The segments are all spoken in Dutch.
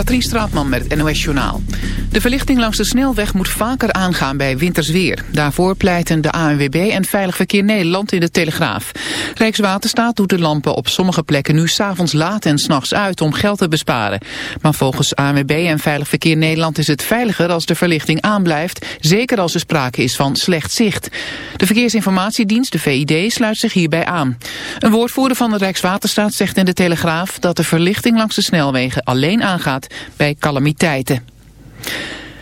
Katrien Straatman met het NOS Journaal. De verlichting langs de snelweg moet vaker aangaan bij wintersweer. Daarvoor pleiten de ANWB en Veilig Verkeer Nederland in de Telegraaf. Rijkswaterstaat doet de lampen op sommige plekken nu s'avonds laat en s'nachts uit om geld te besparen. Maar volgens ANWB en Veilig Verkeer Nederland is het veiliger als de verlichting aanblijft. Zeker als er sprake is van slecht zicht. De Verkeersinformatiedienst, de VID, sluit zich hierbij aan. Een woordvoerder van de Rijkswaterstaat zegt in de Telegraaf dat de verlichting langs de snelwegen alleen aangaat bij calamiteiten.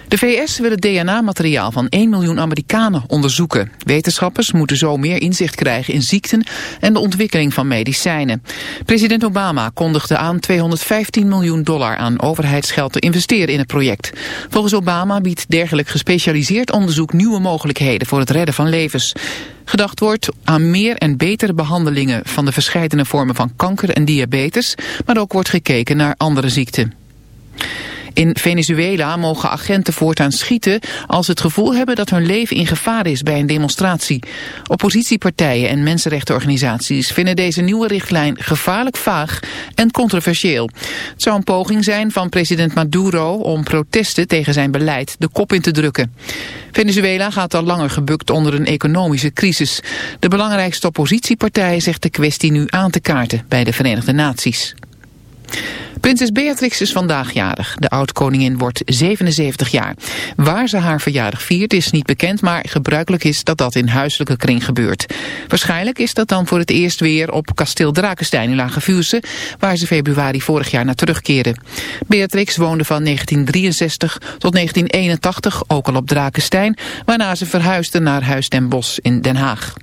De VS wil het DNA-materiaal van 1 miljoen Amerikanen onderzoeken. Wetenschappers moeten zo meer inzicht krijgen in ziekten en de ontwikkeling van medicijnen. President Obama kondigde aan 215 miljoen dollar aan overheidsgeld te investeren in het project. Volgens Obama biedt dergelijk gespecialiseerd onderzoek nieuwe mogelijkheden voor het redden van levens. Gedacht wordt aan meer en betere behandelingen van de verschillende vormen van kanker en diabetes, maar ook wordt gekeken naar andere ziekten. In Venezuela mogen agenten voortaan schieten als ze het gevoel hebben dat hun leven in gevaar is bij een demonstratie. Oppositiepartijen en mensenrechtenorganisaties vinden deze nieuwe richtlijn gevaarlijk vaag en controversieel. Het zou een poging zijn van president Maduro om protesten tegen zijn beleid de kop in te drukken. Venezuela gaat al langer gebukt onder een economische crisis. De belangrijkste oppositiepartij zegt de kwestie nu aan te kaarten bij de Verenigde Naties. Prinses Beatrix is vandaag jarig. De oud-koningin wordt 77 jaar. Waar ze haar verjaardag viert is niet bekend, maar gebruikelijk is dat dat in huiselijke kring gebeurt. Waarschijnlijk is dat dan voor het eerst weer op kasteel Drakenstein in Lage waar ze februari vorig jaar naar terugkeerde. Beatrix woonde van 1963 tot 1981 ook al op Drakenstein, waarna ze verhuisde naar Huis ten Bosch in Den Haag.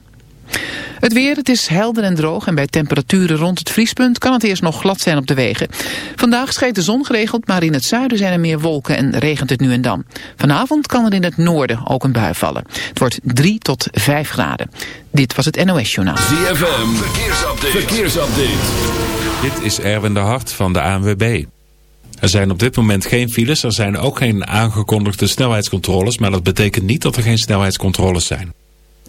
Het weer, het is helder en droog en bij temperaturen rond het vriespunt kan het eerst nog glad zijn op de wegen. Vandaag schijnt de zon geregeld, maar in het zuiden zijn er meer wolken en regent het nu en dan. Vanavond kan er in het noorden ook een bui vallen. Het wordt 3 tot 5 graden. Dit was het NOS Journaal. ZFM, verkeersupdate. verkeersupdate. Dit is Erwin de Hart van de ANWB. Er zijn op dit moment geen files, er zijn ook geen aangekondigde snelheidscontroles, maar dat betekent niet dat er geen snelheidscontroles zijn.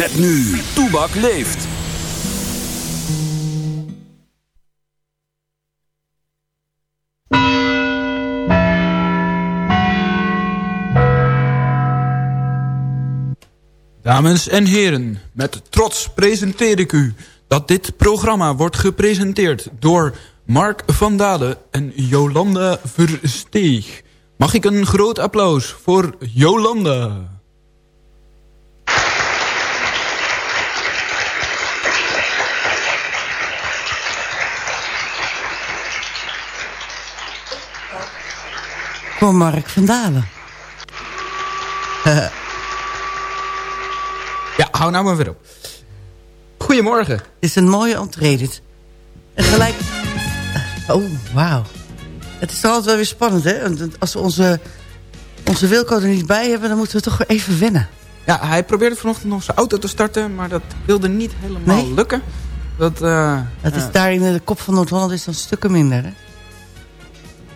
Met nu, Toebak leeft. Dames en heren, met trots presenteer ik u dat dit programma wordt gepresenteerd door Mark van Dalen en Jolanda Versteeg. Mag ik een groot applaus voor Jolanda? Voor Mark van Dalen. ja, hou nou maar weer op. Goedemorgen. Het is een mooie entree dit. En gelijk... Oh, wauw. Het is toch altijd wel weer spannend, hè? Als we onze, onze Wilco er niet bij hebben, dan moeten we toch weer even wennen. Ja, hij probeerde vanochtend nog zijn auto te starten, maar dat wilde niet helemaal lukken. Dat, uh, het is daar in de kop van Noord-Holland is dan stukken minder, hè?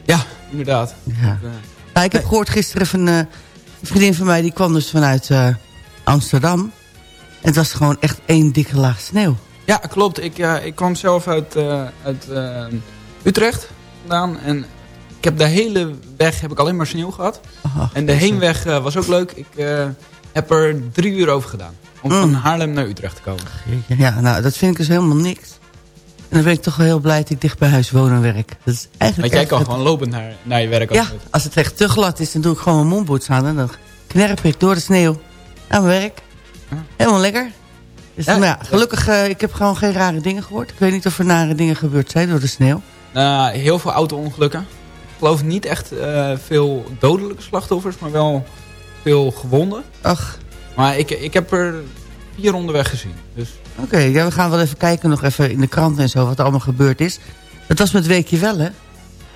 Ja, inderdaad. Ja. Ik heb gehoord gisteren van uh, een vriendin van mij... die kwam dus vanuit Amsterdam. En het was gewoon echt één dikke laag sneeuw. Ja, klopt. Ik, ik kwam zelf uit, uit Utrecht vandaan. En ik heb de hele weg heb ik alleen maar sneeuw gehad. en de heenweg was ook leuk. Ik heb er drie uur over gedaan. Om mm. van Haarlem naar Utrecht te komen. Ja, nou, dat vind ik dus helemaal niks. En dan ben ik toch wel heel blij dat ik dicht bij huis woon en werk. Dat is eigenlijk Want jij kan gewoon lopen naar, naar je werk. Ja, als het echt te glad is, dan doe ik gewoon mijn mondboots aan. En dan knerp ik door de sneeuw naar mijn werk. Helemaal lekker. Dus, ja, ja, gelukkig, uh, ik heb gewoon geen rare dingen gehoord. Ik weet niet of er nare dingen gebeurd zijn door de sneeuw. Uh, heel veel auto-ongelukken. Ik geloof niet echt uh, veel dodelijke slachtoffers, maar wel veel gewonden. Ach. Maar ik, ik heb er vier onderweg gezien. Dus. Oké, ja, we gaan wel even kijken nog even in de krant en zo wat er allemaal gebeurd is. Het was met Weekje wel, hè?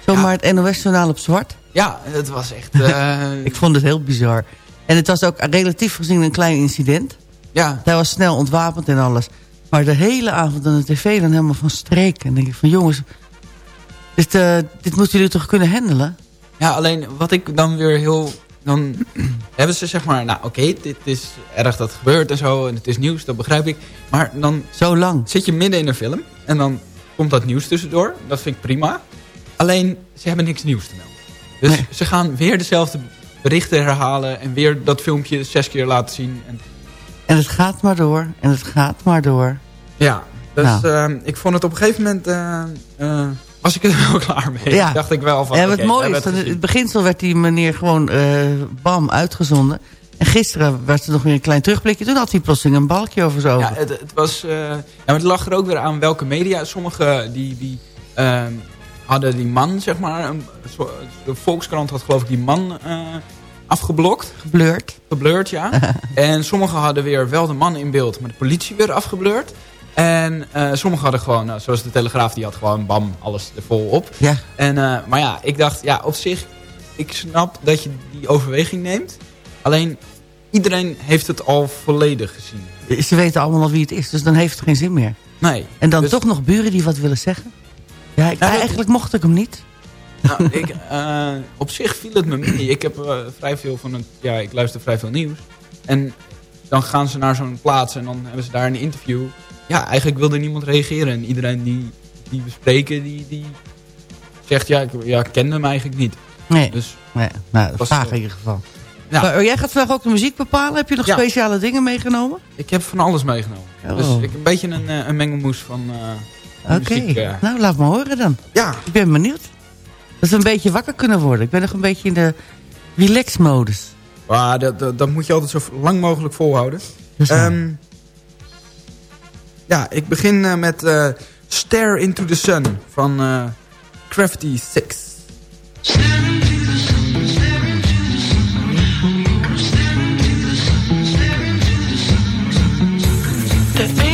Zomaar het NOS-journaal op zwart. Ja, het was echt... Uh... ik vond het heel bizar. En het was ook relatief gezien een klein incident. Ja. Hij was snel ontwapend en alles. Maar de hele avond aan de tv dan helemaal van streek. En denk ik van jongens, dit, uh, dit moeten jullie toch kunnen handelen? Ja, alleen wat ik dan weer heel dan hebben ze zeg maar, nou oké, dit is erg dat gebeurt en zo. En het is nieuws, dat begrijp ik. Maar dan zo lang zit je midden in een film. En dan komt dat nieuws tussendoor. Dat vind ik prima. Alleen, ze hebben niks nieuws te melden. Dus ze gaan weer dezelfde berichten herhalen. En weer dat filmpje zes keer laten zien. En, en het gaat maar door. En het gaat maar door. Ja, dus nou. uh, ik vond het op een gegeven moment... Uh, uh, was ik er wel klaar mee. Ja. Dacht ik wel van... Ja, wat mooi is, in het beginsel werd die meneer gewoon uh, bam uitgezonden. En gisteren werd er nog weer een klein terugblikje. Toen had hij plotseling een balkje over zo. Ja, het, het was... Uh, ja, maar het lag er ook weer aan welke media. Sommige die, die uh, hadden die man, zeg maar... Een, de Volkskrant had geloof ik die man uh, afgeblokt. Geblurred. Geblurred, ja. en sommigen hadden weer wel de man in beeld, maar de politie weer afgeblurred. En uh, sommigen hadden gewoon, nou, zoals de Telegraaf, die had gewoon bam, alles er vol op. Ja. En, uh, maar ja, ik dacht, ja, op zich, ik snap dat je die overweging neemt. Alleen, iedereen heeft het al volledig gezien. Ze weten allemaal al wie het is, dus dan heeft het geen zin meer. Nee. En dan dus- toch nog buren die wat willen zeggen? Ja, ik, eigenlijk mocht ik hem niet. Nou, ik, uh, op zich viel het me mee. Ik heb vrij veel van het, ja, ik luister vrij veel nieuws. En dan gaan ze naar zo'n plaats en dan hebben ze daar een interview ja, eigenlijk wilde niemand reageren. En iedereen die, die we spreken, die, die zegt, ja, ik ja, kende hem eigenlijk niet. Nee, dus, nee nou, dat vraag in ieder geval. Ja. Maar, oh, jij gaat vandaag ook de muziek bepalen. Heb je nog speciale dingen meegenomen? Ik heb van alles meegenomen. Oh. Dus ik een beetje een, eh, een mengelmoes van uh, Oké, uh. nou laat me horen dan. Ja. Ik ben benieuwd. Dat we een beetje wakker kunnen worden. Ik ben nog een beetje in de relax-modus. Ah, dat, dat, dat, moet je altijd zo lang mogelijk volhouden. Um, ja, ik begin uh, met uh, Stare Into the Sun van uh, Crafty Six. There ain't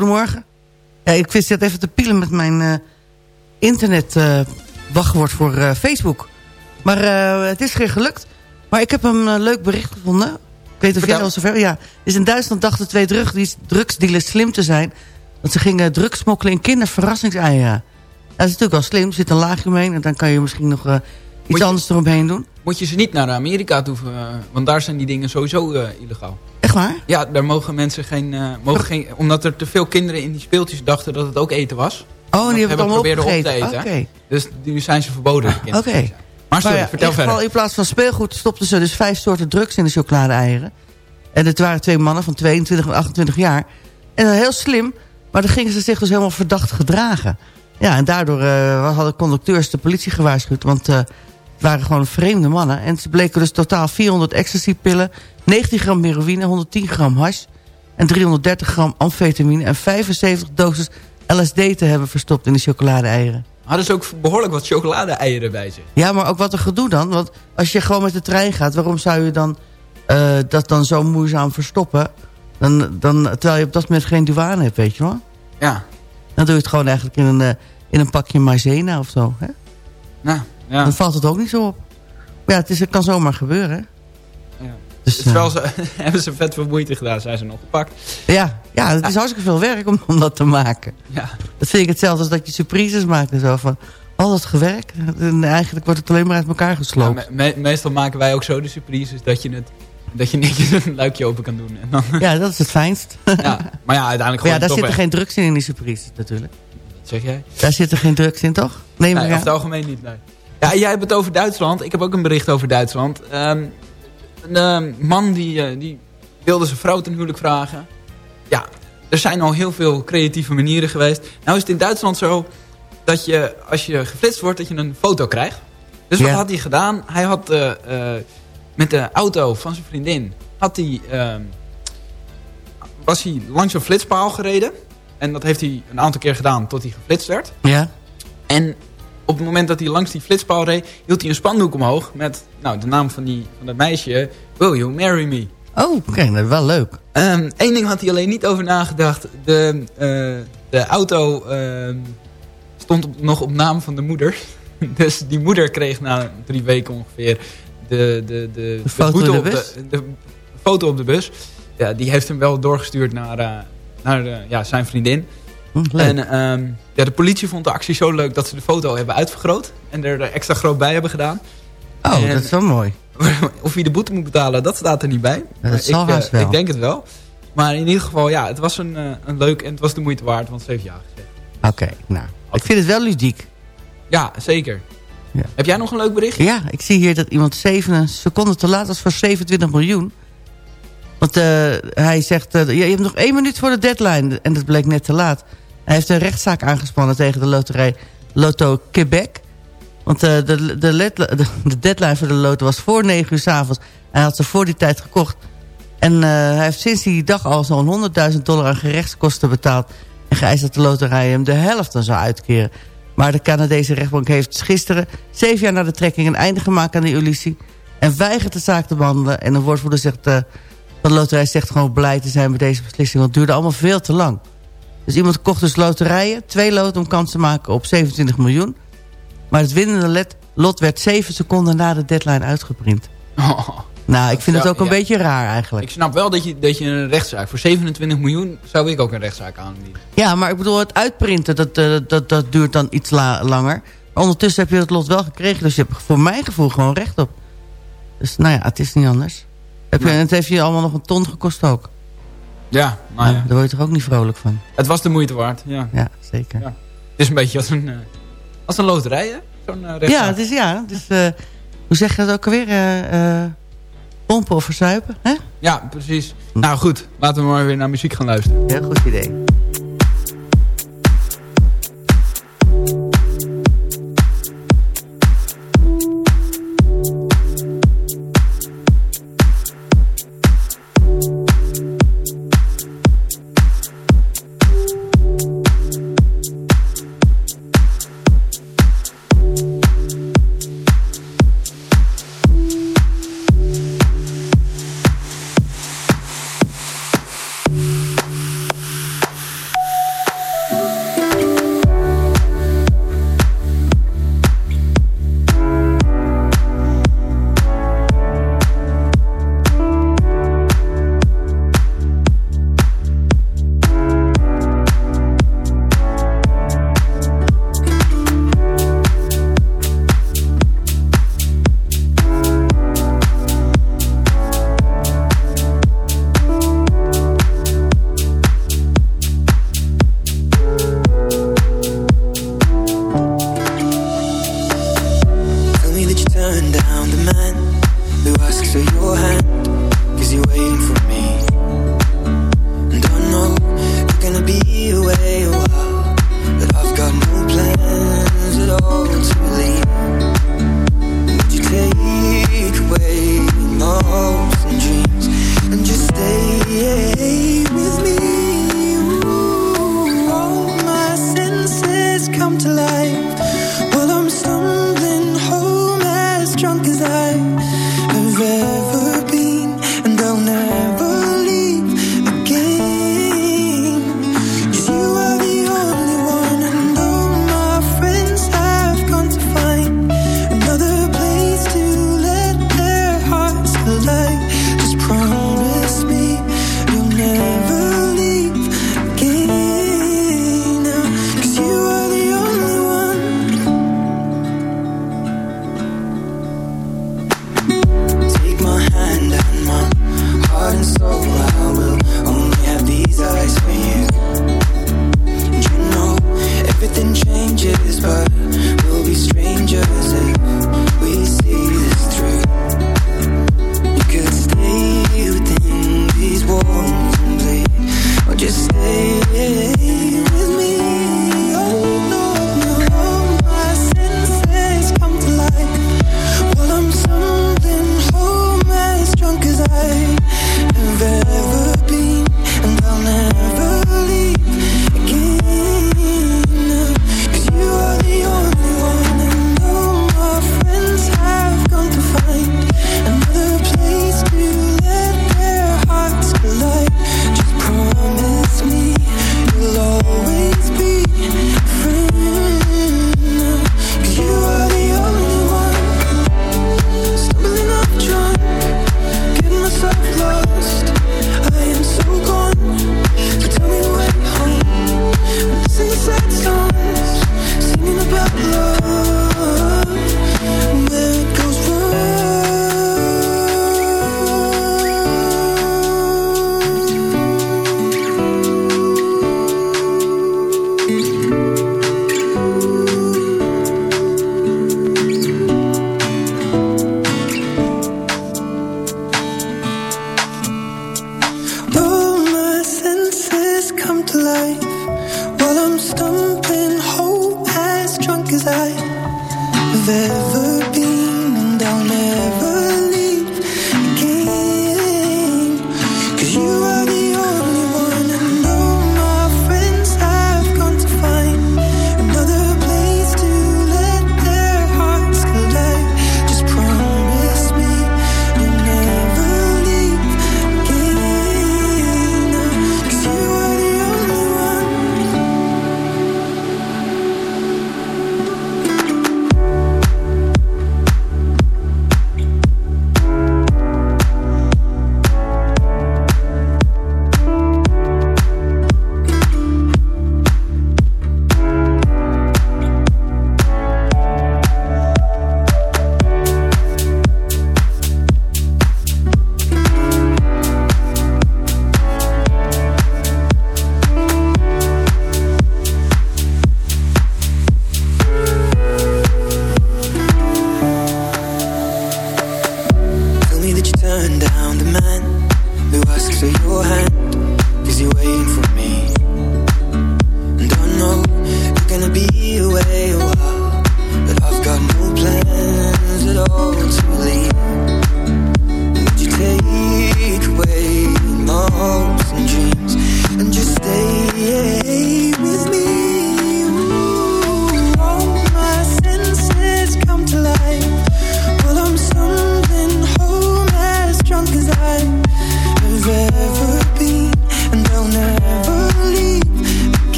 Goedemorgen. Ja, ik wist net even te pielen met mijn eh, internet eh, wachtwoord voor eh, Facebook. Maar het is geen gelukt. Maar ik heb een leuk bericht gevonden. Ik weet of jij al zover... Ja, dus in Duitsland dachten twee drug, drugsdealers slim te zijn. Want ze gingen drugs smokkelen in kinderverrassingseieren. Dat is natuurlijk wel slim. Er zit een laagje omheen. En dan kan je misschien nog iets je- anders eromheen doen. Moet je ze niet naar Amerika toe, want daar zijn die dingen sowieso illegaal. Echt waar? Ja, daar mogen mensen geen, eh, mogen geen... Omdat er te veel kinderen in die speeltjes dachten dat het ook eten was. Oh, die hebben het allemaal op te eten. Oké. Dus nu zijn ze verboden. die Oké. Maar sorry, Maar ja, vertel in, ieder geval, verder. in plaats van speelgoed stopten ze dus vijf soorten drugs in de chocolade-eieren. En het waren twee mannen van 22 en 28 jaar. En dat heel slim, maar dan gingen ze zich dus helemaal verdacht gedragen. Ja, en daardoor eh, hadden conducteurs de politie gewaarschuwd. Want eh, het waren gewoon vreemde mannen. En ze bleken dus totaal 400 ecstasy-pillen, 19 gram heroïne, 110 gram hash... en 330 gram amfetamine en 75 doses LSD te hebben verstopt in de chocolade-eieren. Hadden ze ook behoorlijk wat chocolade-eieren bij zich. Ja, maar ook wat een gedoe dan. Want als je gewoon met de trein gaat, waarom zou je dan eh, dat dan zo moeizaam verstoppen? Dan, dan, terwijl je op dat moment geen douane hebt, weet je wel. Ja, Dan doe je het gewoon eigenlijk in een, eh, in een pakje maizena of zo. Hè? nou, ja. Dan valt het ook niet zo op. Maar ja, het, is, het kan zomaar gebeuren. Hè? ja. Dus, Dus terwijl eh, ze, hebben ze vet veel moeite gedaan, zijn ze nog gepakt. ja, ja, het is hartstikke veel werk om, om dat te maken. Ja, Dat vind ik hetzelfde als dat je surprises maakt en zo. Van, al dat gewerk, en eigenlijk wordt het alleen maar uit elkaar Ja, gesloopt. me- me- meestal maken wij ook zo de surprises dat je, het, dat je netjes een luikje open kan doen. En dan, Ja, dat is het fijnst. ja. Maar ja, uiteindelijk Maar ja, gewoon daar zitten weg. geen drugs in in die surprises natuurlijk. Wat zeg jij? Daar zitten geen drugs in, toch? Nee, maar Nee, ja. over het algemeen niet, nee. Ja, jij hebt het over Duitsland. Ik heb ook een bericht over Duitsland. Ehm, een ehm, man die, eh, die wilde zijn vrouw ten huwelijk vragen. Ja, er zijn al heel veel creatieve manieren geweest. Nou is het in Duitsland zo dat je, als je geflitst wordt, dat je een foto krijgt. Dus wat had hij gedaan? Hij had eh, eh, met de auto van zijn vriendin, had hij, ehm, was hij langs een flitspaal gereden. En dat heeft hij een aantal keer gedaan tot hij geflitst werd. Ja? En op het moment dat hij langs die flitspaal reed, hield hij een spandoek omhoog met nou, de naam van, die, van dat meisje. Will you marry me? Oh, kijk, dat is wel leuk. Eén ding had hij alleen niet over nagedacht. De, eh, de auto ehm, stond op- nog op naam van de moeder. Dus die moeder kreeg na drie weken ongeveer de, de, de, de, foto de op bus? de, de foto op de bus. Ja, die heeft hem wel doorgestuurd naar, eh, naar de, ja, zijn vriendin. Hm, leuk. En ehm, ja, de politie vond de actie zo leuk dat ze de foto hebben uitvergroot. En er extra groot bij hebben gedaan. oh, en- dat is wel mooi. of hij de boete moet betalen, dat staat er niet bij. dat Maar zal ik, eh, wel. ik denk het wel. Maar in ieder geval, ja, het was een, eh, een leuk en het was de moeite waard, want ze heeft ja gezegd. Oké, nou. Ik vind het wel ludiek. Ja, zeker. Ja. Heb jij nog een leuk bericht? Ja, ik zie hier dat iemand 7 seconden te laat was voor 27 miljoen. Want eh, hij zegt, je hebt nog één minuut voor de deadline. En dat bleek net te laat. Hij heeft een rechtszaak aangespannen tegen de loterij Lotto Quebec. Want eh, de, de, de, de deadline voor de loto was voor 9 uur s'avonds. Hij had ze voor die tijd gekocht. En eh, hij heeft sinds die dag al zo'n 100.000 dollar aan gerechtskosten betaald. En geëist dat de loterij hem de helft dan zou uitkeren. Maar de Canadese rechtbank heeft gisteren, zeven jaar na de trekking... een einde gemaakt aan de illusie. En weigert de zaak te behandelen. En een woordvoerder zegt, van de loterij zegt gewoon blij te zijn met deze beslissing. Want het duurde allemaal veel te lang. Dus iemand kocht dus loterijen, twee loten om kans te maken op 27 miljoen. Maar het winnende lot werd 7 seconden na de deadline uitgeprint. Nou, ik vind het ook een ja. beetje raar eigenlijk. Ik snap wel dat je, dat je een rechtszaak... Voor 27 miljoen zou ik ook een rechtszaak aanbieden. Ja, maar ik bedoel, het uitprinten, dat, eh, dat, dat duurt dan iets la- langer. Maar ondertussen heb je het lot wel gekregen, dus je hebt voor mijn gevoel gewoon recht op. Dus nou ja, het is niet anders. Heb je, Nee. en het heeft je allemaal nog een ton gekost ook. Ja, nou Nou, ja. daar word je toch ook niet vrolijk van. Het was de moeite waard, ja. Ja, zeker. Ja. Het is een beetje als een, eh, als een loterij, hè? Zo'n eh. Ja, het is ja. Dus, hoe zeg je dat ook alweer? Pompen of verzuipen, hè? Ja, precies. Nou goed, laten we maar weer naar muziek gaan luisteren. Heel goed idee.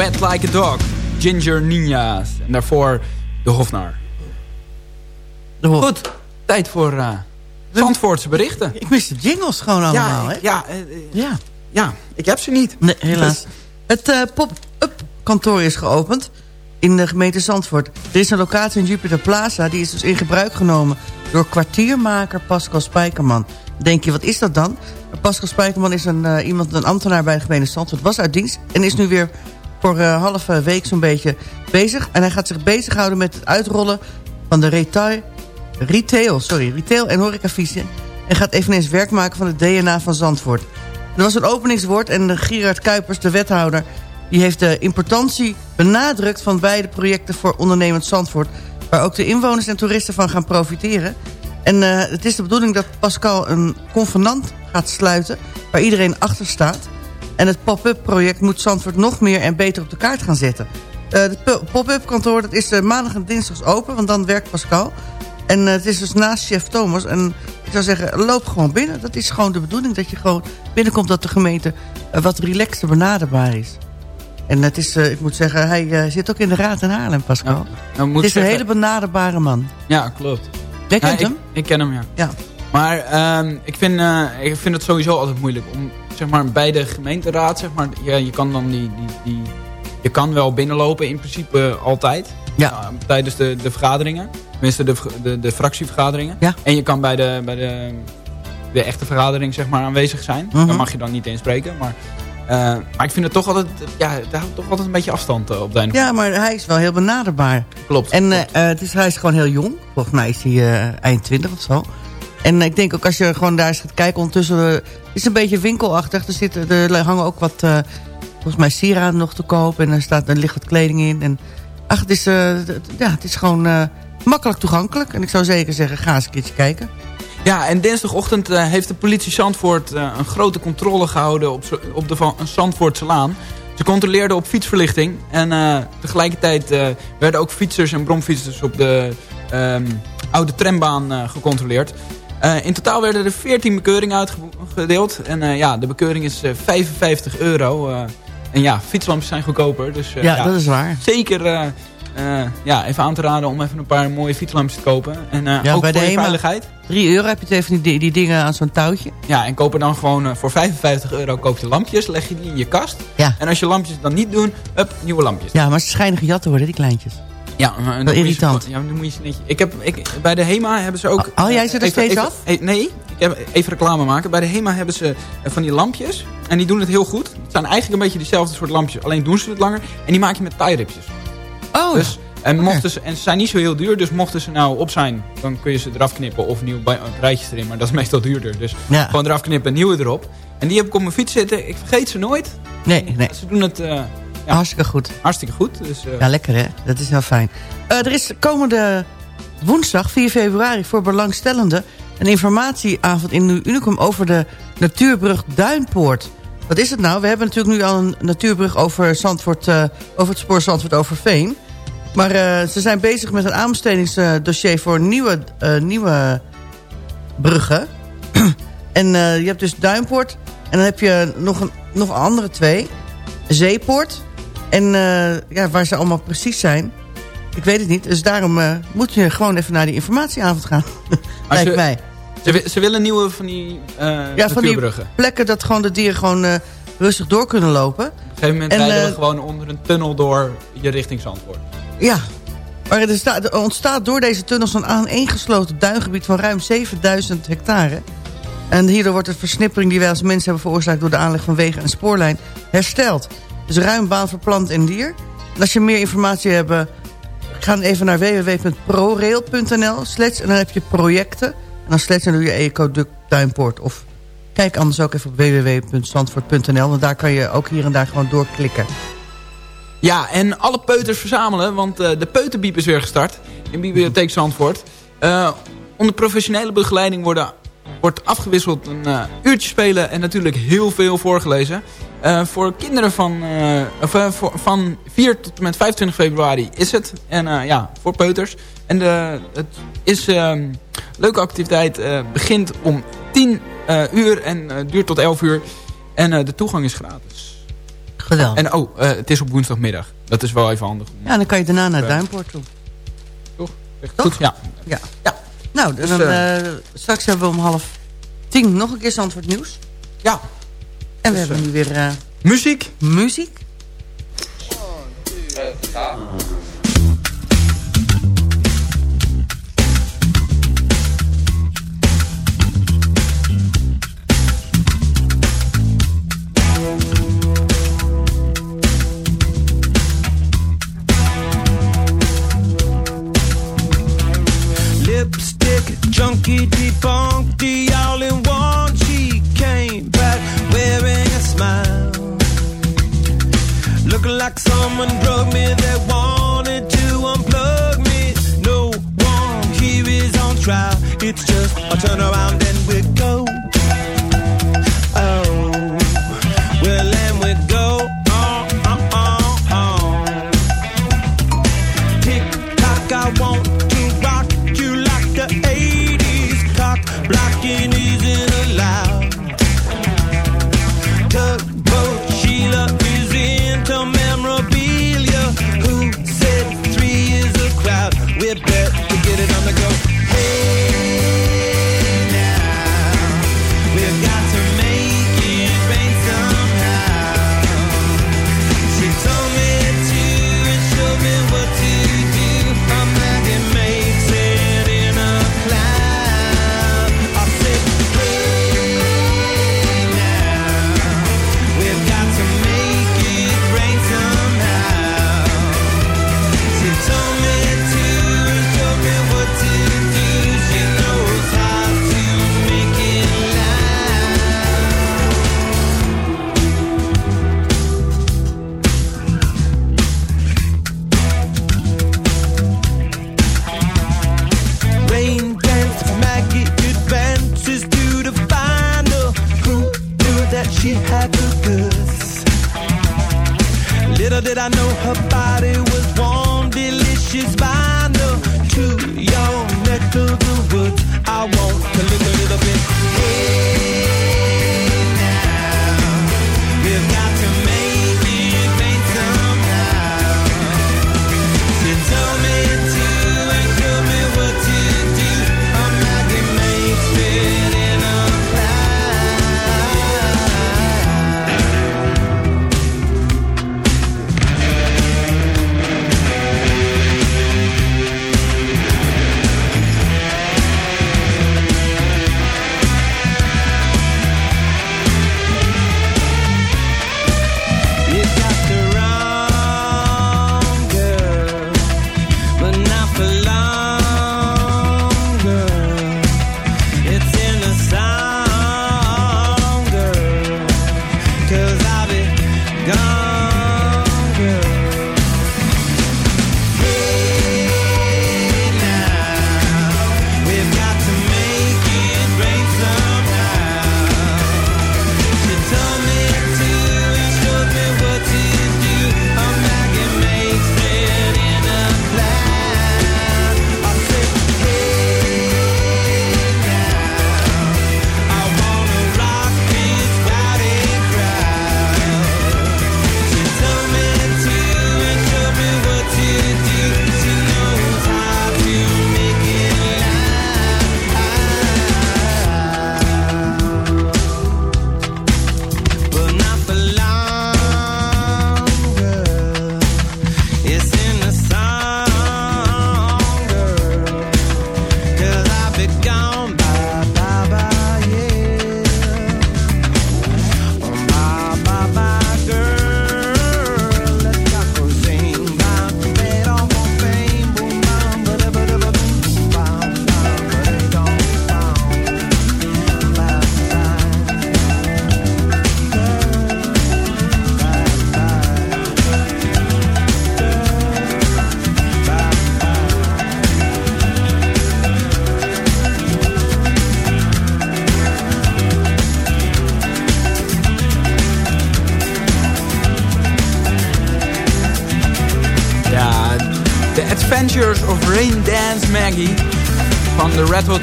Wet Like a Dog. Ginger Ninja's. En daarvoor de Hofnar. De Hof. Goed, tijd voor uh, Zandvoortse berichten. Ik mis de jingles gewoon allemaal, ja, hè? ik- ja, eh, eh, Ja. ja, ik heb ze niet. Nee, helaas. Het eh, pop-up kantoor is geopend in de gemeente Zandvoort. Er is een locatie in Jupiter Plaza. Die is dus in gebruik genomen door kwartiermaker Pascal Spijkerman. Denk je, wat is dat dan? Pascal Spijkerman is een, iemand, een ambtenaar bij de gemeente Zandvoort. Was uit dienst en is nu weer voor een halve week zo'n beetje bezig. En hij gaat zich bezighouden met het uitrollen van de retail, retail, sorry, retail en horecavisie. En gaat eveneens werk maken van het DNA van Zandvoort. Er was een openingswoord en Gerard Kuipers, de wethouder... die heeft de importantie benadrukt van beide projecten voor ondernemend Zandvoort... waar ook de inwoners en toeristen van gaan profiteren. En eh, het is de bedoeling dat Pascal een convenant gaat sluiten... waar iedereen achter staat. En het pop-up project moet Zandvoort nog meer en beter op de kaart gaan zetten. Eh het pu- pop-up kantoor dat is eh, maandag en dinsdags open, want dan werkt Pascal. En eh, het is dus naast chef Thomas. En ik zou zeggen, loop gewoon binnen. Dat is gewoon de bedoeling, dat je gewoon binnenkomt... dat de gemeente wat relaxter benaderbaar is. En het is, ik moet zeggen, hij zit ook in de raad in Haarlem, Pascal. Nou, het is ik een zeggen- hele benaderbare man. Ja, klopt. Jij kent ik, hem? Ik ken hem, ja. Ja. Maar ehm, ik, vind, ik vind het sowieso altijd moeilijk om zeg maar, bij de gemeenteraad, zeg maar, ja, je kan dan die, die, die, je kan wel binnenlopen in principe altijd. Ja. Uh, tijdens de, de vergaderingen. Tenminste de, de, de fractievergaderingen. Ja. En je kan bij de, bij de, de echte vergadering zeg maar, aanwezig zijn. Mhm. Daar mag je dan niet inspreken. Maar, eh, maar ik vind het toch altijd, ja, het houdt toch altijd een beetje afstand eh, op of Ja, maar hij is wel heel benaderbaar. Klopt. En het is, hij is gewoon heel jong. Volgens mij is hij eind 20 of zo. En ik denk ook als je gewoon daar eens gaat kijken... ondertussen is een beetje winkelachtig. Er, zitten, er hangen ook wat, eh, volgens mij, sieraden nog te koop. En er, staat, er ligt wat kleding in. En ach, het is, eh, ja, het is gewoon eh, makkelijk toegankelijk. En ik zou zeker zeggen, ga eens een keertje kijken. Ja, en dinsdagochtend heeft de politie Zandvoort een grote controle gehouden op, op de van Zandvoortse Laan. Ze controleerden op fietsverlichting. En tegelijkertijd werden ook fietsers en bromfietsers op de ehm, oude trambaan gecontroleerd. Eh, in totaal werden er 14 bekeuringen uitgedeeld. En eh, ja, de bekeuring is eh, 55 euro. eh. en ja, fietslampjes zijn goedkoper. Dus eh, Ja, dat is waar. zeker ja, even aan te raden om even een paar mooie fietslampjes te kopen. En Ja, ook bij voor de je veiligheid. 3 euro heb je het even die, die dingen aan zo'n touwtje. Ja, en koop er dan gewoon voor 55 euro koop je lampjes, leg je die in je kast. Ja. En als je lampjes dan niet doen, up, nieuwe lampjes. Ja, maar ze schijnen gejat te worden, die kleintjes. Ja, maar dan je irritant. Ja, dan moet je netjes. Ik heb, ik, bij de HEMA hebben ze ook... Oh, jij zit er even- steeds even- af? nee, ik heb even reclame maken. Bij de HEMA hebben ze eh, van die lampjes. En die doen het heel goed. Het zijn eigenlijk een beetje dezelfde soort lampjes. Alleen doen ze het langer. En die maak je met tie-ripjes. Oh, Dus, en, mochten ze, en ze zijn niet zo heel duur, dus mochten ze nou op zijn, dan kun je ze eraf knippen of nieuwe bij- rijtjes erin. Maar dat is meestal duurder. Dus Ja. gewoon eraf knippen, nieuwe erop. En die heb ik op mijn fiets zitten. Ik vergeet ze nooit. nee, nee. Ze doen het eh, ja, Hartstikke goed. hartstikke goed. Dus, eh, Ja, lekker hè. Dat is heel fijn. Eh, er is komende woensdag, 4 februari, voor belangstellenden... een informatieavond in Unicum over de natuurbrug Duinpoort. Wat is het nou? We hebben natuurlijk nu al een natuurbrug over, Zandvoort, eh, over het spoor Zandvoort over Veen. Maar ze zijn bezig met een aanbestedingsdossier voor nieuwe, nieuwe bruggen. en je hebt dus Duinpoort. En dan heb je nog, een, nog andere twee. Zeepoort. En eh, ja, waar ze allemaal precies zijn. Ik weet het niet. Dus daarom eh, moet je gewoon even naar die informatieavond gaan. Lijkt ze- mij. ze, ze willen nieuwe van die Ja, van die natuurbruggen. plekken dat gewoon de dieren gewoon rustig door kunnen lopen. Op een gegeven moment En, rijden we gewoon onder een tunnel door je richting Zandvoort. Ja. Maar er, staat, er ontstaat door deze tunnels een aaneengesloten duingebied van ruim 7000 hectare. En hierdoor wordt de versnippering die wij als mensen hebben veroorzaakt... door de aanleg van wegen en spoorlijn hersteld. Dus ruim baan voor plant en dier. Als je meer informatie hebt... eh, ga even naar www.prorail.nl en dan heb je projecten. En dan slash en doe je ecoduct Duinpoort. Of kijk anders ook even op www.zandvoort.nl. Want daar kan je ook hier en daar gewoon doorklikken. Ja, en alle peuters verzamelen, want eh, de peuterbiep is weer gestart in Bibliotheek Zandvoort. Eh, onder professionele begeleiding worden, wordt afgewisseld een uurtje spelen en natuurlijk heel veel voorgelezen. Eh, voor kinderen van, eh, of, eh, van 4 tot en met 25 februari is het. En ja, voor peuters. En de, het is ehm, een leuke activiteit. begint om 10 uur en duurt tot 11 uur. En de toegang is gratis. Geweldig. En oh, het is op woensdagmiddag. Dat is wel even handig. Ja, dan kan je daarna naar Duinpoort toe. Toch? Goed? Ja. ja. ja. Nou, dan, dus, straks hebben we om half tien nog een keer antwoord Nieuws. Ja, en we dus, hebben nu weer... Uh, muziek. Muziek. Lipstick, junkie, debunk, the all in one It's just a turn around and we go.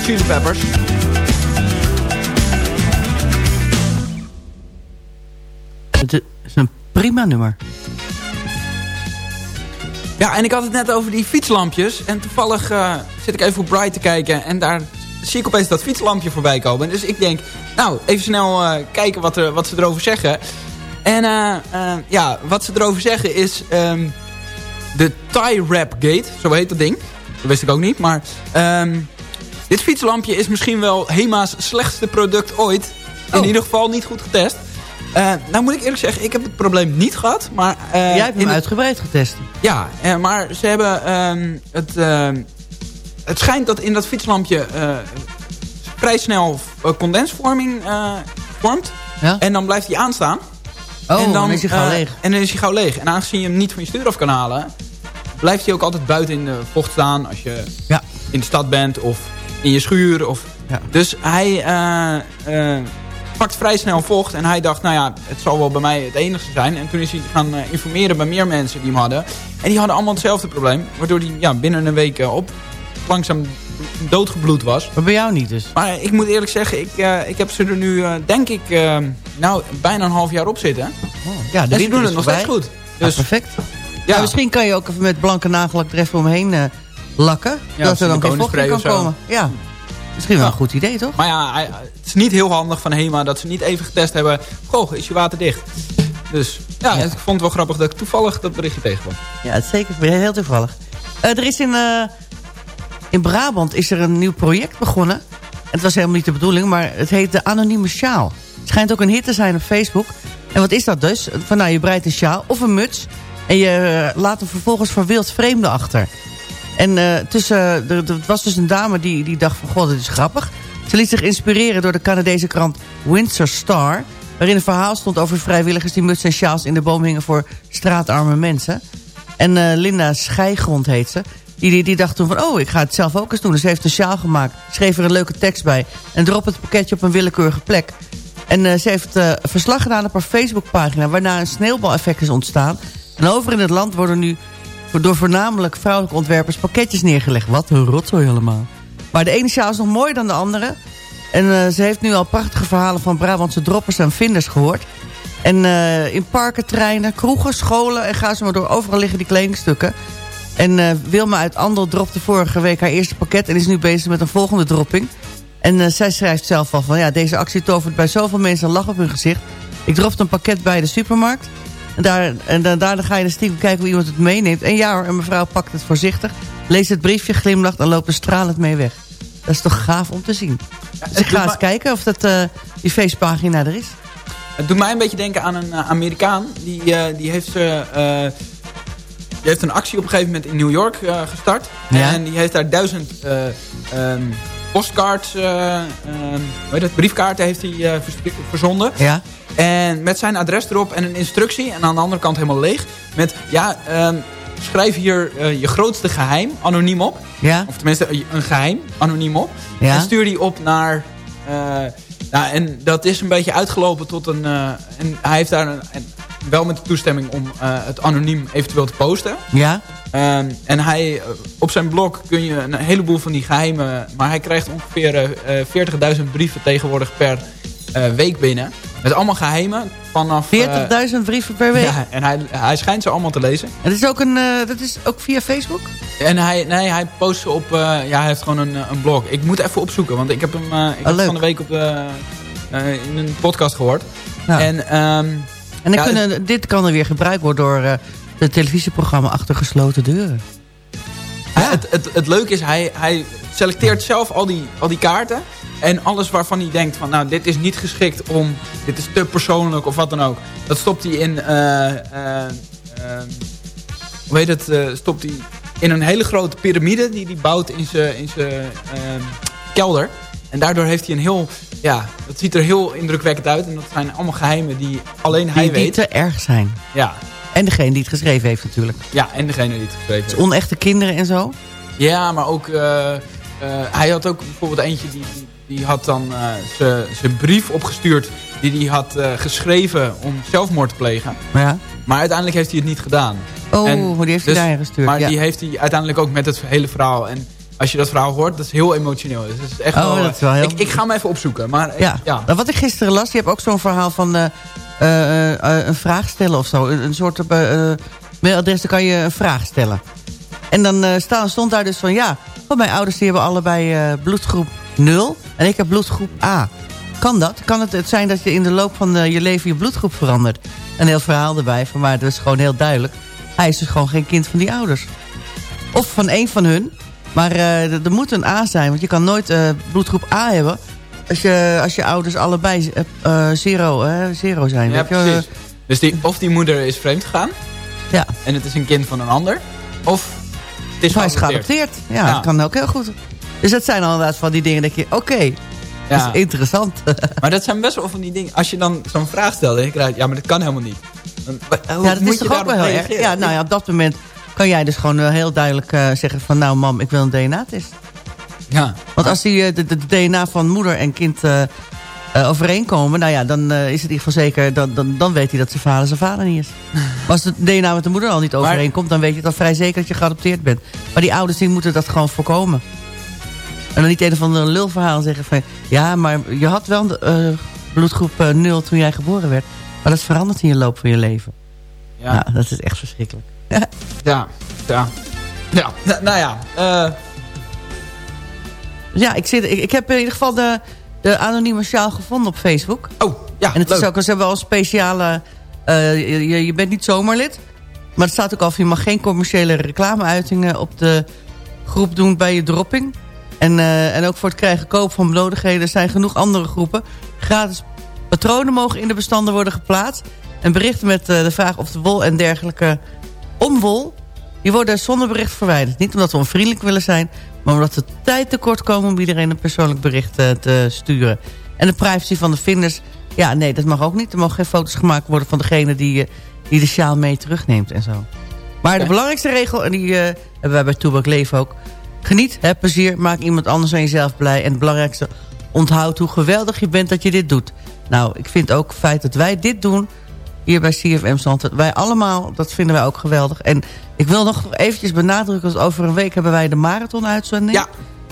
Chili Peppers. Het is een prima nummer. Ja, en ik had het net over die fietslampjes. En toevallig eh, zit ik even op Bright te kijken. En daar zie ik opeens dat fietslampje voorbij komen. Dus ik denk, nou, even snel eh, kijken wat, er, wat ze erover zeggen. En uh, ja, wat ze erover zeggen is... Ehm, de Tie Rap Gate, zo heet dat ding. Dat wist ik ook niet, maar... Um, dit fietslampje is misschien wel Hema's slechtste product ooit. In Oh. ieder geval niet goed getest. Eh, nou moet ik eerlijk zeggen, ik heb het probleem niet gehad. Maar, eh, Jij hebt hem uitgebreid getest. ja, eh, maar ze hebben ehm, het... ehm, het schijnt dat in dat fietslampje vrij snel condensvorming vormt. Ja? En dan blijft hij aanstaan. Oh, en dan is hij gauw leeg. En dan is hij gauw leeg. En aangezien je hem niet van je stuur af kan halen... blijft hij ook altijd buiten in de vocht staan... als je Ja. in de stad bent of in je schuur. Of... Ja. Dus hij eh, pakt vrij snel vocht. En hij dacht, nou ja, het zal wel bij mij het enigste zijn. En toen is hij gaan eh, informeren bij meer mensen die hem hadden. En die hadden allemaal hetzelfde probleem. Waardoor hij ja, binnen een week op langzaam doodgebloed was. Maar bij jou niet dus. Maar ik moet eerlijk zeggen, ik, ik heb ze er nu, denk ik, nou, bijna een half jaar op zitten. Oh, ja, de en ze winter doen het nog steeds goed. Ja, Dus perfect. ja, misschien kan je ook even met blanke nagellak er even omheen lakken. Ja, dat er dan geen vocht in kan komen. Ja, misschien wel Ja. een goed idee, toch? Maar ja, het is niet heel handig van HEMA dat ze niet even getest hebben. Goh, is je water dicht? Dus ja, Ja. ik vond het wel grappig dat ik toevallig dat berichtje tegenkwam. Ja, het is zeker heel toevallig. Eh, er is in, eh, in Brabant is er een nieuw project begonnen. Het was helemaal niet de bedoeling, maar het heet de Anonieme Sjaal. Het schijnt ook een hit te zijn op Facebook. En wat is dat dus? Van nou, je breidt een sjaal of een muts... en je eh, laat hem vervolgens voor wild vreemden achter. En eh, tussen, er, er was dus een dame die, die dacht van... god, dit is grappig. Ze liet zich inspireren door de Canadese krant Windsor Star... waarin een verhaal stond over vrijwilligers... die mutsen en sjaals in de boom hingen voor straatarme mensen... En eh, Linda Schijgrond heet ze. Die, die, die dacht toen van, oh, ik ga het zelf ook eens doen. Dus ze heeft een sjaal gemaakt, schreef er een leuke tekst bij... en drop het pakketje op een willekeurige plek. En eh, ze heeft eh, verslag gedaan op haar Facebookpagina... waarna een sneeuwbaleffect is ontstaan. En over in het land worden nu door voornamelijk vrouwelijke ontwerpers... pakketjes neergelegd. Wat een rotzooi allemaal. Maar de ene sjaal is nog mooier dan de andere. En eh, ze heeft nu al prachtige verhalen van Brabantse droppers en vinders gehoord. En eh, in parken, treinen, kroegen, scholen en ga ze maar door. Overal liggen die kledingstukken. En eh, Wilma uit Andel dropte vorige week haar eerste pakket... en is nu bezig met een volgende dropping. En zij schrijft zelf al van... ja, deze actie tovert bij zoveel mensen een lach op hun gezicht. Ik dropte een pakket bij de supermarkt. En, daar, en da- daarna ga je de stiekem kijken hoe iemand het meeneemt. En ja hoor, een mevrouw pakt het voorzichtig... leest het briefje, glimlacht en loopt er stralend mee weg. Dat is toch gaaf om te zien. Dus ik ga eens kijken of dat, eh, die feestpagina er is. Het doet mij een beetje denken aan een eh, Amerikaan. Die, eh, die, heeft, die heeft een actie op een gegeven moment in New York gestart. Ja. En die heeft daar duizend ehm, postcards, eh, ehm, hoe heet het, briefkaarten heeft hij verzonden. Ja? En met zijn adres erop en een instructie. En aan de andere kant helemaal leeg. Met, ja, ehm, schrijf hier eh, je grootste geheim anoniem op. Ja? Of tenminste, een geheim anoniem op. Ja? En stuur die op naar... eh, nou, en dat is een beetje uitgelopen tot een... eh, en hij heeft daar een, en wel met de toestemming om eh, het anoniem eventueel te posten. Ja? Ehm, en hij, eh, op zijn blog kun je een heleboel van die geheimen... Maar hij krijgt ongeveer eh, eh, 40.000 brieven tegenwoordig per eh, week binnen. Met allemaal geheimen vanaf... eh, 40.000 brieven per week. ja, en hij, hij schijnt ze allemaal te lezen. En dat is ook, een, eh, dat is ook via Facebook? En hij, nee, hij post ze op... eh, ja, hij heeft gewoon een, eh, een blog. Ik moet even opzoeken, want ik heb hem eh, ik heb Oh, leuk. van de week op de, eh, in een podcast gehoord. Ja. En, ehm, En dan Ja, kunnen, dit kan er weer gebruikt worden door eh het televisieprogramma Achter Gesloten Deuren. hij- het, het, het leuke is, hij, hij selecteert zelf al die, al die kaarten. En alles waarvan hij denkt van, nou, dit is niet geschikt om... Dit is te persoonlijk of wat dan ook. Dat stopt hij in... eh, eh, ehm, hoe heet het? eh, stopt hij in een hele grote piramide die hij bouwt in zijn in zijn, ehm, kelder. En daardoor heeft hij een heel... Ja, dat ziet er heel indrukwekkend uit. En dat zijn allemaal geheimen die alleen hij Die, die weet. te erg zijn. Ja, En degene die het geschreven heeft natuurlijk. ja, en degene die het geschreven heeft. Onechte kinderen en zo. Ja, maar ook... eh, eh, hij had ook bijvoorbeeld eentje die, die, die had dan eh, zijn brief opgestuurd... die hij had eh, geschreven om zelfmoord te plegen. Maar ja. Maar uiteindelijk heeft hij het niet gedaan. Oh, En die heeft dus- hij daarheen gestuurd. Maar ja. die heeft hij uiteindelijk ook met het hele verhaal. En als je dat verhaal hoort, dat is heel emotioneel. Dus dat is echt Oh, wel, dat is wel heel- ik, ik ga hem even opzoeken. Maar ik- ja. wat ik gisteren las, je hebt ook zo'n verhaal van... eh een vraag stellen of zo. Een, een soort mailadres, dan kan je een vraag stellen. En dan stond daar dus van... Ja, want mijn ouders die hebben allebei bloedgroep 0. En ik heb bloedgroep A. Kan dat? Kan het, het zijn dat je in de loop van eh, je leven je bloedgroep verandert? Een heel verhaal erbij. Van, maar dat is gewoon heel duidelijk. Hij is dus gewoon geen kind van die ouders. Of van één van hun. Maar eh, er moet een A zijn. Want je kan nooit eh, bloedgroep A hebben... Als je, als je ouders allebei zero, zero zijn. Ja, weet je precies. Dus die, of die moeder is vreemd gegaan. Ja. En het is een kind van een ander. Of het is Hij is geadopteerd. geadopteerd. Ja, Ja. dat kan ook heel goed. Dus dat zijn al inderdaad van die dingen dat je... Oké, dat Ja. is interessant. Maar dat zijn best wel van die dingen. Als je dan zo'n vraag stelt en je krijgt... Ja, maar dat kan helemaal niet. Dan, hoe ja, dat moet is je toch ook wel heel erg. Ja, nou ja, op dat moment kan jij dus gewoon wel heel duidelijk eh, zeggen van... nou mam, ik wil een DNA-test. Ja. Want als die, eh, de, de DNA van moeder en kind eh, eh, overeenkomen... nou ja, dan eh, is het in ieder geval zeker... Dan, dan, dan weet hij dat zijn vader zijn vader niet is. Maar als het DNA met de moeder al niet overeenkomt... dan weet je dan vrij zeker dat je geadopteerd bent. Maar die ouders die moeten dat gewoon voorkomen. En dan niet een of ander lulverhaal zeggen van... ja, maar je had wel de, eh, bloedgroep eh, 0 toen jij geboren werd. Maar dat verandert in je loop van je leven. Ja. Ja, dat is echt verschrikkelijk. Ja. Ja. Ja. Nou, nou ja. eh, Ja, ik, zit, ik, ik heb in ieder geval de, de anonieme sjaal gevonden op Facebook. oh, ja. En het leuk. is ook, ze hebben al een speciale... eh, je, je bent niet zomaar lid. Maar het staat ook al van, je mag geen commerciële reclameuitingen op de groep doen bij je dropping. En, eh, en ook voor het krijgen koop van benodigdheden zijn genoeg andere groepen. Gratis patronen mogen in de bestanden worden geplaatst. En berichten met eh, de vraag of de wol en dergelijke omwol... die worden zonder bericht verwijderd. Niet omdat we onvriendelijk willen zijn... maar omdat we tijd tekort komen om iedereen een persoonlijk bericht eh, te sturen. En de privacy van de vinders... ja, nee, dat mag ook niet. Er mogen geen foto's gemaakt worden van degene die, die de sjaal mee terugneemt en zo. Maar de belangrijkste regel, en die eh, hebben wij bij Toebak Leven ook... geniet, heb plezier, maak iemand anders en jezelf blij. En het belangrijkste, onthoud hoe geweldig je bent dat je dit doet. Nou, ik vind ook het feit dat wij dit doen... hier bij CFM Zandvoort, wij allemaal, dat vinden wij ook geweldig. En ik wil nog eventjes benadrukken... dat over een week hebben wij de marathon-uitzending. Ja.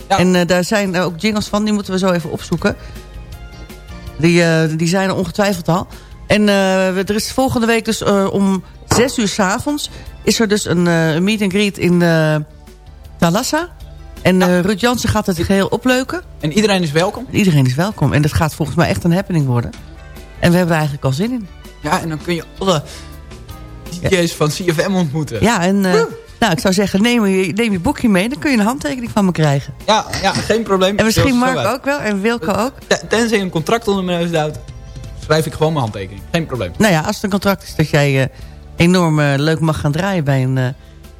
Ja. En eh, daar zijn ook jingles van, die moeten we zo even opzoeken. Die, eh, die zijn er ongetwijfeld al. En eh, er is volgende week dus om zes uur s avonds... is er dus een, meet and greet in Thalassa. En eh Ruud Jansen gaat het geheel opleuken. En iedereen is welkom. Iedereen is welkom. En dat gaat volgens mij echt een happening worden. En we hebben er eigenlijk al zin in. Ja, en dan kun je alle DJ's van CFM ontmoeten. Ja, en eh, nou, ik zou zeggen, neem je, neem je boekje mee. Dan kun je een handtekening van me krijgen. Ja, ja geen probleem. En misschien Mark ook wel. En Wilke ook. Ten- Tenzij een contract onder mijn neus duwt, schrijf ik gewoon mijn handtekening. Geen probleem. Nou ja, als het een contract is dat jij eh, enorm eh, leuk mag gaan draaien... bij een, eh,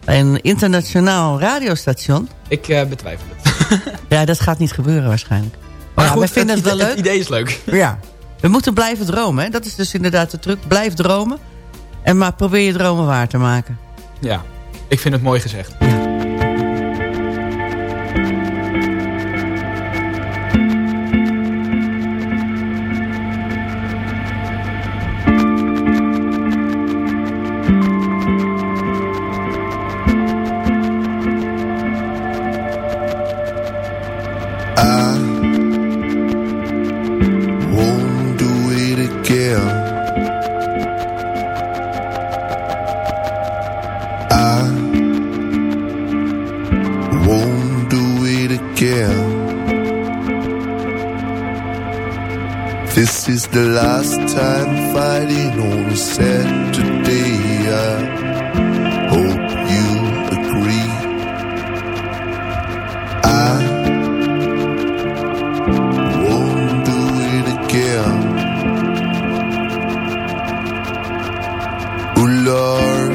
een internationaal radiostation... Ik eh, betwijfel het. Ja, dat gaat niet gebeuren waarschijnlijk. Maar, ja, goed, wij vinden het, wel leuk. Het idee is leuk. Ja. We moeten blijven dromen. Hè? Dat is dus inderdaad de truc. Blijf dromen. En maar probeer je dromen waar te maken. Ja, ik vind het mooi gezegd. This is the last time fighting on a Saturday. I hope you agree. I won't do it again. Oh Lord,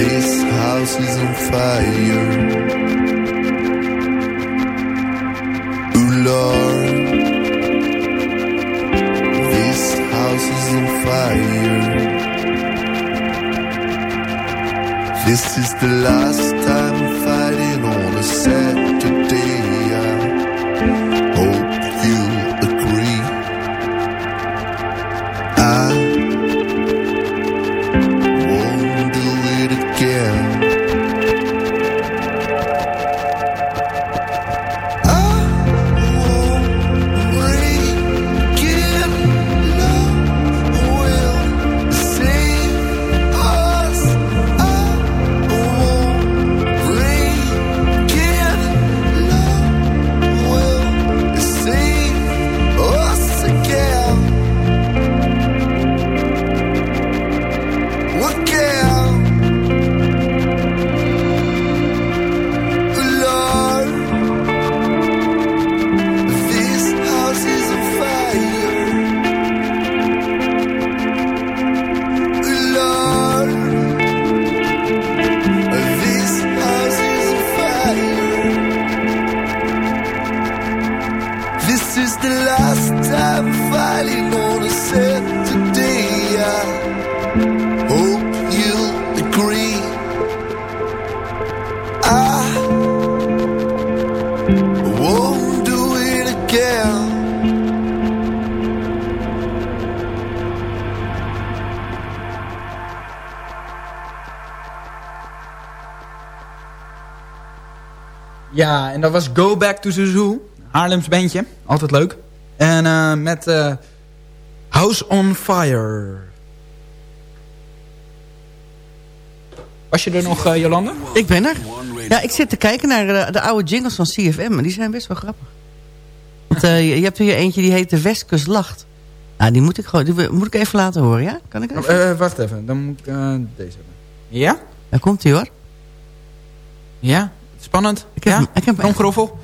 this house is on fire. This is the last dat was Go Back to the Zoo. Haarlems bandje. Altijd leuk. En eh, met eh, House on Fire. Was je er nog, eh, Jolanda? Ik ben er. Ja, ik zit te kijken naar de, de oude jingles van CFM. En die zijn best wel grappig. Want, eh, je, je hebt hier eentje die heet De Westkust Lacht. Nou, die moet ik gewoon, die moet ik even laten horen, ja? Kan ik even? Eh, wacht even, dan moet ik eh, deze hebben. Ja? Daar komt hij hoor. Ja? Spannend? Ik heb ja? hem- ik heb hem echt- Tromgeroffel?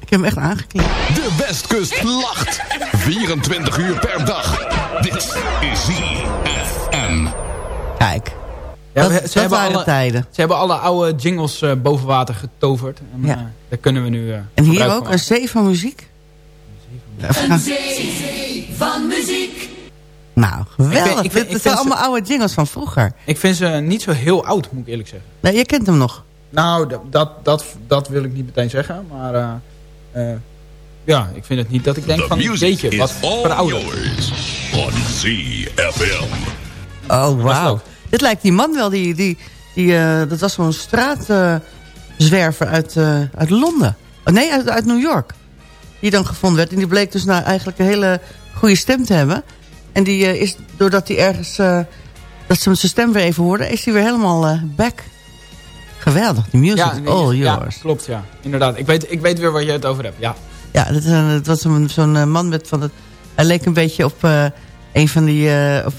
Ik heb hem echt aangeklikt. De Westkust lacht. 24 uur per dag. Dit is ZFM. Kijk, Ja, dat, we- dat hebben waren alle, tijden. Ze hebben alle oude jingles eh, boven water getoverd. En Ja. eh, daar kunnen we nu eh, En hier ook van een zee van muziek. Even gaan- van muziek. Nou, geweldig. Ik vind- ik vind- Dit ik zijn allemaal oude jingles van vroeger. Ik vind ze niet zo heel oud, moet ik eerlijk zeggen. Nee, je kent hem nog. Nou, dat, dat, dat, dat wil ik niet meteen zeggen. Maar eh, eh, ja, ik vind het niet dat ik denk The van... music Weet je, wat verouderd. yours on ZFM. Oh, wauw. Dit lijkt die man wel. Die, die, die, eh, dat was zo'n straatzwerver uit, eh, uit Londen. Oh, nee, uit, uit New York. Die dan gevonden werd. En die bleek dus nou eigenlijk een hele goede stem te hebben. En die eh, is, doordat hij ergens... eh, dat ze zijn stem weer even hoorden... is hij weer helemaal eh, back. Geweldig. Die music Ja, is all ja, klopt, ja. Inderdaad. Ik weet, ik weet weer waar je het over hebt, ja. Ja, dat, was een- zo'n eh, man met van het... Hij leek een beetje op eh, een van die... eh op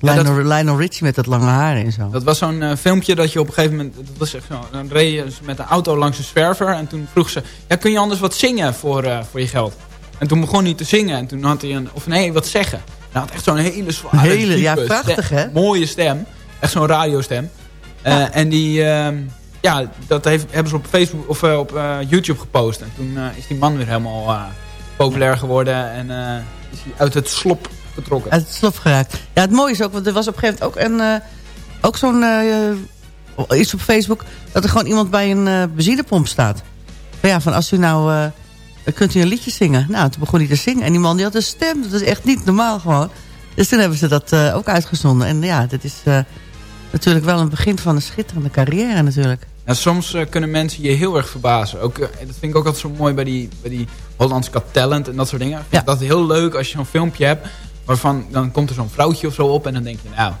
Lionel, Lionel Richie met dat lange haar en zo. Dat was zo'n filmpje dat je op een gegeven moment... Dat was echt zo, dan reed je met een auto langs een zwerver. En toen vroeg ze... Ja, kun je anders wat zingen voor, voor je geld? En toen begon hij te zingen. En toen had hij een... Of nee, wat zeggen. Hij had echt zo'n hele zware, Hele, ja, prachtig, hè? Mooie stem. Echt zo'n radiostem. Eh, En die... ehm, ja, dat heeft, hebben ze op Facebook of eh, op eh, YouTube gepost. En toen is die man weer helemaal populair geworden. En is hij uit het slop getrokken. Uit het slof geraakt. Ja, het mooie is ook, want er was op een gegeven moment ook, een, ook zo'n iets op Facebook... dat er gewoon iemand bij een eh benzinepomp staat. Van ja, van als u nou... kunt u een liedje zingen? Nou, toen begon hij te zingen. En die man die had een stem. Dat is echt niet normaal gewoon. Dus toen hebben ze dat ook uitgezonden. En ja, dit is natuurlijk wel een begin van een schitterende carrière natuurlijk. Ja, soms eh, kunnen mensen je heel erg verbazen. Ook, eh, dat vind ik ook altijd zo mooi bij die, bij die Hollands Got Talent en dat soort dingen. Ik vind Ja. Dat heel leuk als je zo'n filmpje hebt. Waarvan dan komt er zo'n vrouwtje of zo op. En dan denk je, nou,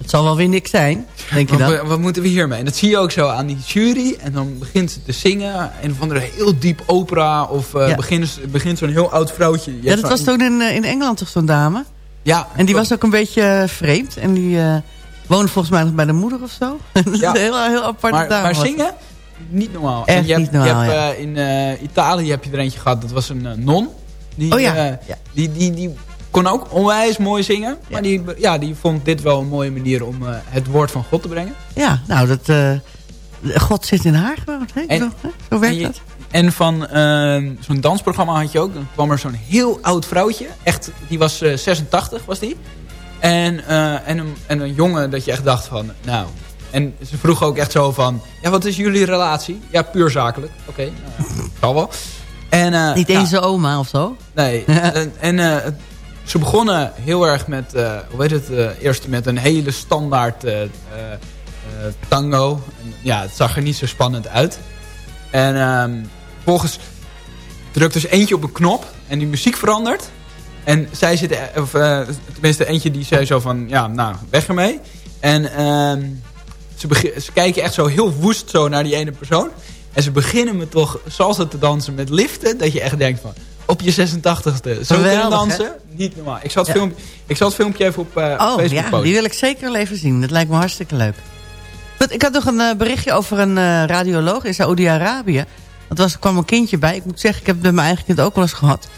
Het zal wel weer niks zijn, denk je wat, dan? wat moeten we hiermee? En dat zie je ook zo aan die jury. En dan begint ze te zingen. Een of andere heel diep opera. Of eh, Ja. begint, begint zo'n heel oud vrouwtje. Je Ja, dat was toen in, in Engeland toch zo'n dame? Ja, En die was ook een beetje vreemd. En die woonde volgens mij nog bij de moeder of zo. dat is een heel, heel aparte maar, dame. maar zingen, niet normaal. Echt en je hebt, niet normaal, je hebt, eh, in eh, Italië heb je er eentje gehad. Dat was een eh, non. Die, Oh ja, die, die, die kon ook onwijs mooi zingen. Maar die, ja, die vond dit wel een mooie manier om het woord van God te brengen. Ja, nou, dat, God zit in haar gewoon. Hè? En-? Zo werkt en je- dat. En van zo'n dansprogramma had je ook. Dan kwam er zo'n heel oud vrouwtje. Echt, die was eh, 86 was die. En, eh, en, een, en een jongen dat je echt dacht van, nou... En ze vroeg ook echt zo van, ja, wat is jullie relatie? Ja, puur zakelijk. Oké, nou ja, zal wel. En, eh, Niet ja, eens zijn oma of zo. Nee. en en eh, ze begonnen heel erg met, eh, hoe heet het, eh, eerst met een hele standaard eh, eh, eh, tango. En, ja, het zag er niet zo spannend uit. En ehm volgens drukte ze eentje op een knop en die muziek verandert. En zij zit, eh, of eh, tenminste eentje die zei zo van, ja, nou, weg ermee. En ehm, ze, ze kijken echt zo heel woest zo naar die ene persoon. En ze beginnen me toch salsa te dansen met liften. Dat je echt denkt van, op je 86ste, zo kunnen dansen. Niet normaal. Ik zal het, Ja. filmpje, ik zal het filmpje even op eh, Oh, Facebook ja, posten. die wil ik zeker wel even zien. Dat lijkt me hartstikke leuk. Ik had nog een eh, berichtje over een radioloog in Saoedi-Arabië. Dat was, er kwam een kindje bij. Ik moet zeggen, ik heb het met mijn eigen kind ook wel eens gehad.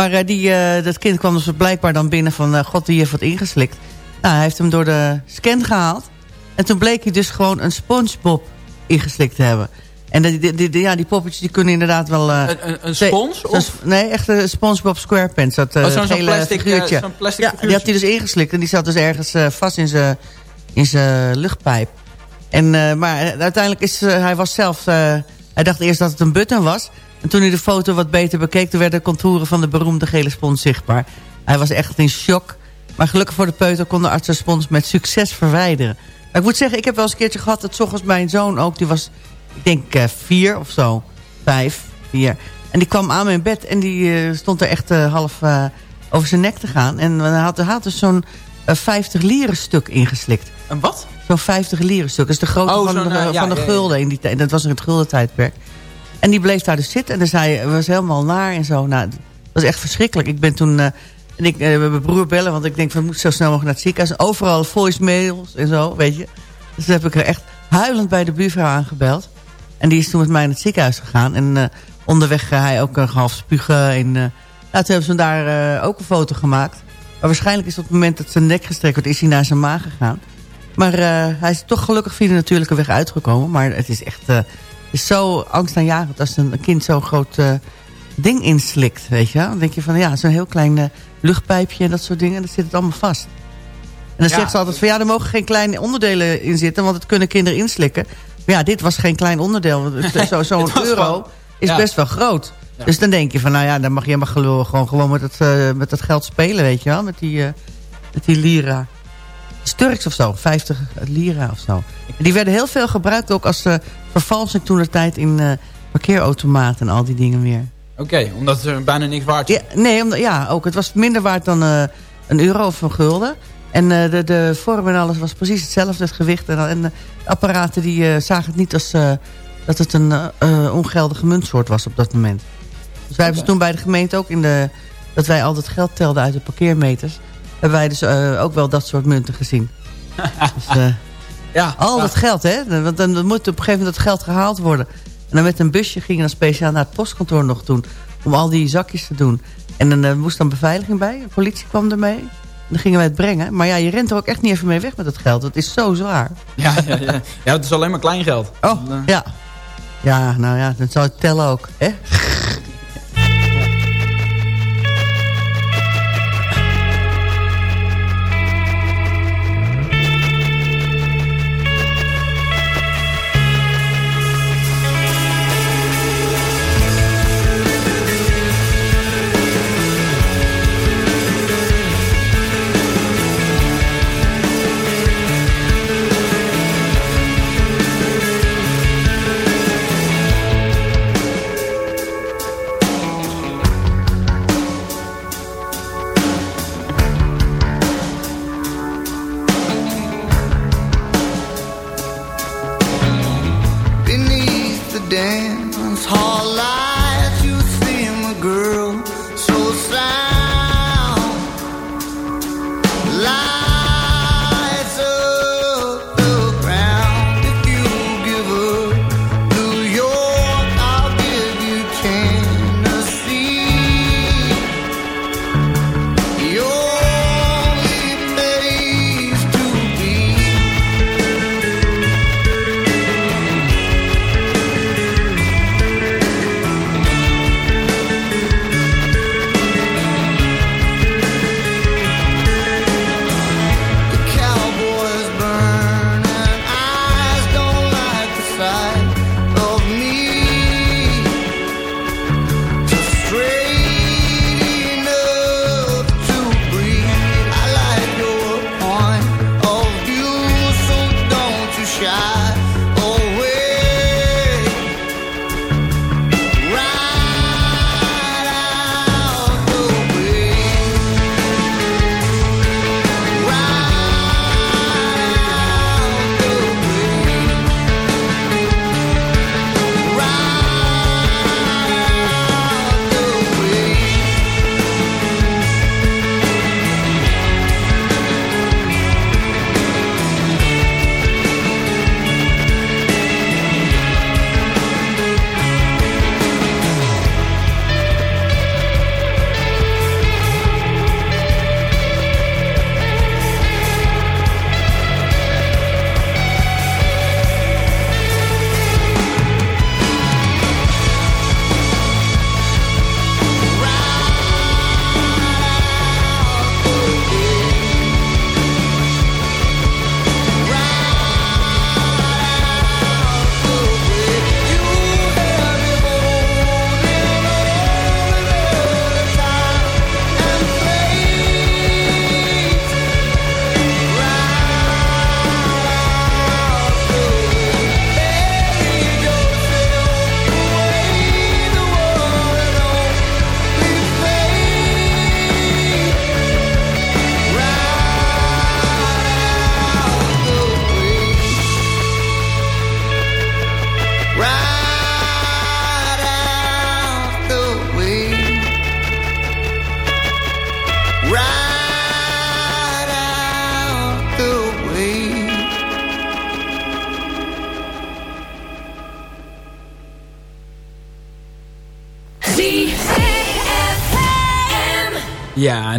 Maar eh, die, eh, dat kind kwam dus blijkbaar dan binnen van... eh, God, die heeft wat ingeslikt. Nou, hij heeft hem door de scan gehaald. En toen bleek hij dus gewoon een Spongebob ingeslikt te hebben. En die, die, die- ja, die poppetjes die kunnen inderdaad wel... Een, een, spons? Of? Nee, echt een SpongeBob SquarePants. Dat Oh, zo'n- plastic, figuurtje. plastic ja, die had hij dus ingeslikt. En die zat dus ergens vast in zijn in zijn luchtpijp. En, maar uiteindelijk is hij was zelf... hij dacht eerst dat het een button was. En toen hij de foto wat beter bekeek... toen werden de contouren van de beroemde gele spons zichtbaar. Hij was echt in shock. Maar gelukkig voor de peuter kon de arts de spons met succes verwijderen. Maar ik moet zeggen, ik heb wel eens een keertje gehad... dat 's ochtends mijn zoon ook, die was, ik denk eh, vier of zo. Vijf, vier. En die kwam aan mijn bed en die eh, stond er echt eh, half over zijn nek te gaan. En hij had, hij had dus zo'n eh, 50 lieren stuk ingeslikt. Een wat? Zo'n 50 lieren stuk. Dat is de grootte Oh, van, de, ja, van de gulden in die tijd. Dat was in het gulden tijdperk. En die bleef daar dus zitten. En dan zei was helemaal naar en zo. Nou, dat was echt verschrikkelijk. Ik ben toen... eh, en ik eh, mijn broer bellen, want ik denk, we moeten zo snel mogelijk naar het ziekenhuis. Overal voicemails en zo, weet je. Dus heb ik er echt huilend bij de buurvrouw aangebeld. En die is toen met mij naar het ziekenhuis gegaan. En eh, onderweg ga hij ook nog half spugen. En, nou, toen hebben ze daar ook een foto gemaakt. Maar waarschijnlijk is op het moment dat zijn nek gestrekt wordt... is hij naar zijn maag gegaan. Maar hij is toch gelukkig via de natuurlijke weg uitgekomen. Maar het is echt is zo angstaanjagend als een kind zo'n groot eh, ding inslikt. Weet je wel? Dan denk je van ja, zo'n heel klein eh, luchtpijpje en dat soort dingen. En dan zit het allemaal vast. En dan Ja. zegt ze altijd van ja, er mogen geen kleine onderdelen in zitten. Want het kunnen kinderen inslikken. Maar ja, dit was geen klein onderdeel. zo- Zo'n euro is ja. best wel groot. Ja. Dus dan denk je van nou ja, dan mag je maar gelul gewoon, gewoon met, het, eh, met dat geld spelen. Weet je wel, met die, met die lira. Sturks of zo, 50 lira of zo. En die werden heel veel gebruikt ook als eh, vervalsing toen de tijd in eh, parkeerautomaten en al die dingen meer. Oké, omdat ze bijna niks waard zijn. Ja, nee, omdat, ja, ook. Het was minder waard dan eh, een euro of een gulden. En de, de vorm en alles was precies hetzelfde, het gewicht. En, en de apparaten die zagen het niet als dat het een ongeldige muntsoort was op dat moment. Dus wij hebben ze toen bij de gemeente ook in de... dat wij al dat geld telden uit de parkeermeters... hebben wij dus eh, ook wel dat soort munten gezien. dus, eh, Ja, al ja. dat geld, hè? Want dan, moet op een gegeven moment dat geld gehaald worden. En dan met een busje gingen we dan speciaal naar het postkantoor nog doen. Om al die zakjes te doen. En dan eh, moest dan beveiliging bij. De politie kwam ermee. En dan gingen wij het brengen. Maar ja, je rent er ook echt niet even mee weg met dat geld. Het is zo zwaar. Ja, ja, ja. ja, het is alleen maar klein geld. Oh, ja. Ja, nou ja, dat zou het tellen ook. Hè?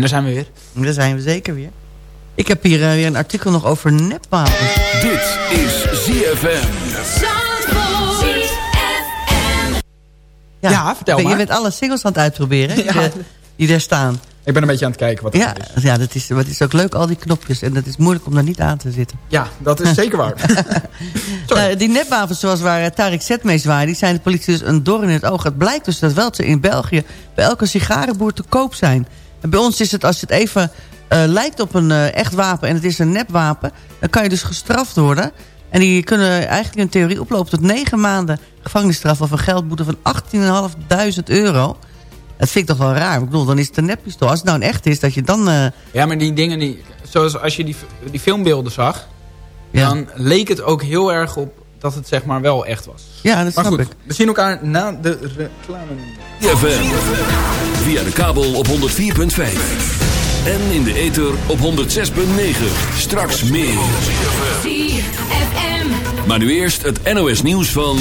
Daar zijn we weer. Daar zijn we zeker weer. Ik heb hier eh, weer een artikel nog over nepwapens. Dit is ZFM. Ja, vertel ben- maar. Je bent alle singles aan het uitproberen die, Ja. er- die daar staan. Ik ben een beetje aan het kijken wat er Ja, is. ja dat, is, dat is ook leuk, al die knopjes. En dat is moeilijk om daar niet aan te zitten. Ja, dat is zeker waar. Nou, die nepwapens zoals waar eh, Tarek Z mee zwaait... die zijn de politie dus een doorn in het oog. Het blijkt dus dat wel ze in België... bij elke sigarenboer te koop zijn. En bij ons is het, als het even eh, lijkt op een eh, echt wapen... en het is een nepwapen... dan kan je dus gestraft worden. En die kunnen eigenlijk in theorie oplopen tot negen maanden gevangenisstraf... of een geldboete van 18.500 euro. Dat vind ik toch wel raar. Ik bedoel, dan is het een neppistool. Als het nou een echt is, dat je dan... eh, Ja, maar die dingen, die, zoals als je die, die filmbeelden zag... Ja. dan leek het ook heel erg op dat het zeg maar wel echt was. ja, dat Maar snap goed, ik. we zien elkaar na de reclame. ZFM. Via de kabel op 104.5. En in de ether op 106.9. Straks meer. Maar nu eerst het NOS nieuws van...